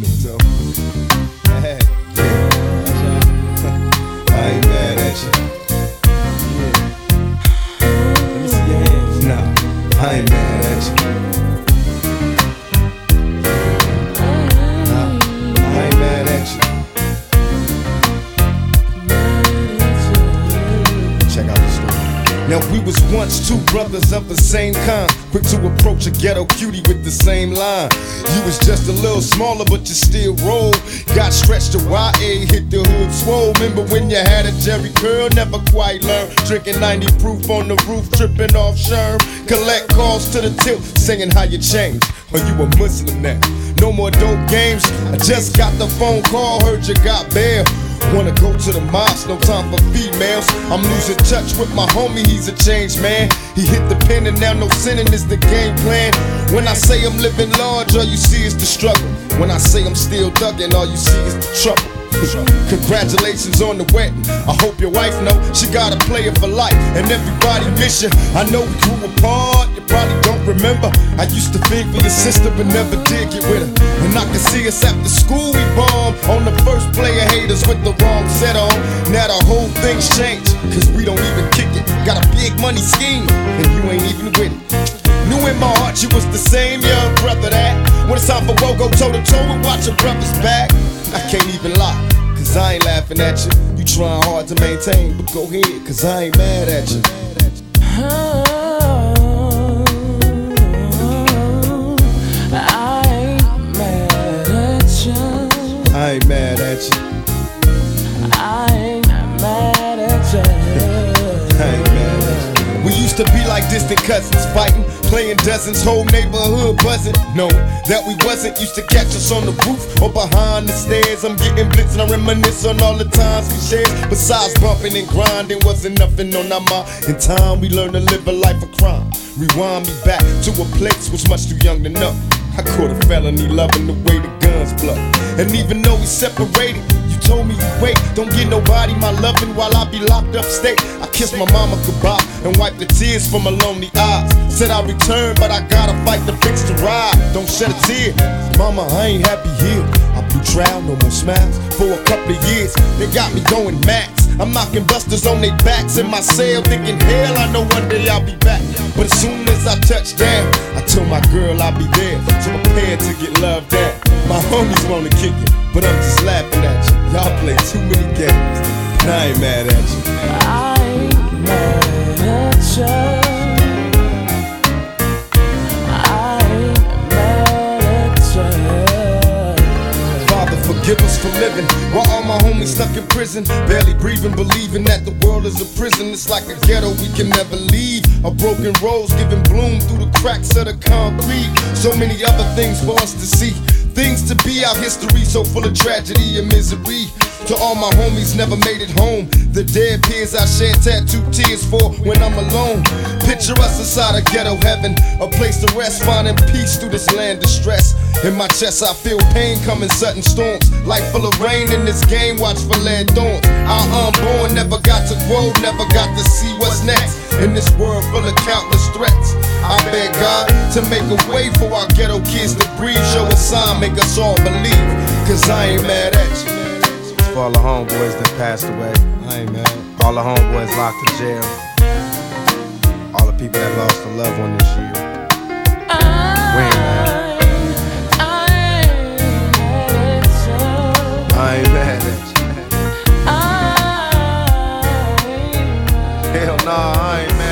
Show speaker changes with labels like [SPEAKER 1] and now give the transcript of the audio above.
[SPEAKER 1] So. Hey, yeah. I ain't mad at you. Once two brothers of the same kind, quick to approach a ghetto cutie with the same line. You was just a little smaller, but you still roll. Got stretched to YA, hit the hood swole. Remember when you had a Jheri curl? Never quite learned. Drinking 90 proof on the roof, tripping off Sherm. Collect calls to the tilt, singing how you changed. Or you a Muslim now? No more dope games. I just got the phone call, heard you got bail. Wanna go to the mosque, no time for females. I'm losing touch with my homie, he's a changed man. He hit the pen and now no sinning is the game plan. When I say I'm living large, all you see is the struggle. When I say I'm still thugging, all you see is the trouble. Congratulations on the wedding. I hope your wife know she got a player for life, and everybody miss you. I know we grew apart. You probably don't remember. I used to think for your sister, but never did get with her. And I can see us after school we bombed on the first player haters with the wrong set on. Now the whole thing's changed, cause we don't even kick it. Got a big money scheme, and you ain't even with it. Knew in my heart you was the same young brother that when it's time for woe, go toe to toe and watch your brother's back. Can't even lie, cause I ain't laughing at you. You trying hard to maintain, but go ahead, cause I ain't mad at you.
[SPEAKER 2] Oh,
[SPEAKER 1] I ain't mad at you.
[SPEAKER 2] I ain't mad at you.
[SPEAKER 1] Used to be like distant cousins, fighting, playing dozens, whole neighborhood buzzing. No, that we wasn't. Used to catch us on the roof or behind the stairs. I'm getting blitz and I reminisce on all the times we shared. Besides bumping and grinding, wasn't nothing on our mind. In time, we learned to live a life of crime. Rewind me back to a place was much too young to know. I caught a felony loving the way the guns blow. And even though we separated, told me wait. Don't get nobody my loving while I be locked up state. I kissed my mama goodbye and wiped the tears from my lonely eyes. Said I'll return, but I gotta fight the fix to ride. Don't shed a tear. Mama, I ain't happy here. I blew trial, no more smiles. For a couple of years, they got me going max. I'm knocking busters on their backs in my cell, thinking, hell, I know one day I'll be back. But as soon as I touch down, I tell my girl I'll be there. So prepare to get loved at. My homies wanna kick it, but I'm just laughing at you. Y'all play too many games, and I ain't mad at you.
[SPEAKER 2] I ain't mad at you. I ain't mad at you.
[SPEAKER 1] Father, forgive us for living while all my homies stuck in prison. Barely breathing, believing that the world is a prison. It's like a ghetto we can never leave. A broken rose giving bloom through the cracks of the concrete. So many other things for us to see. Things to be, our history so full of tragedy and misery. To all my homies never made it home. The dead peers I shed tattoo tears for when I'm alone. Picture us inside a ghetto heaven, a place to rest, finding peace through this land of stress. In my chest, I feel pain coming sudden storms. Life full of rain in this game, watch for lead thorns. Our unborn never got to never got to see what's next. In this world full of countless threats, I beg God to make a way for our ghetto kids to breathe. Show a sign, make us all believe. Cause I ain't mad at you.
[SPEAKER 3] For all the homeboys that passed away,
[SPEAKER 1] I ain't mad.
[SPEAKER 3] all the homeboys locked in jail, all the people that lost a loved one this year. We ain't mad.
[SPEAKER 2] Hell nah,
[SPEAKER 3] I ain't mad.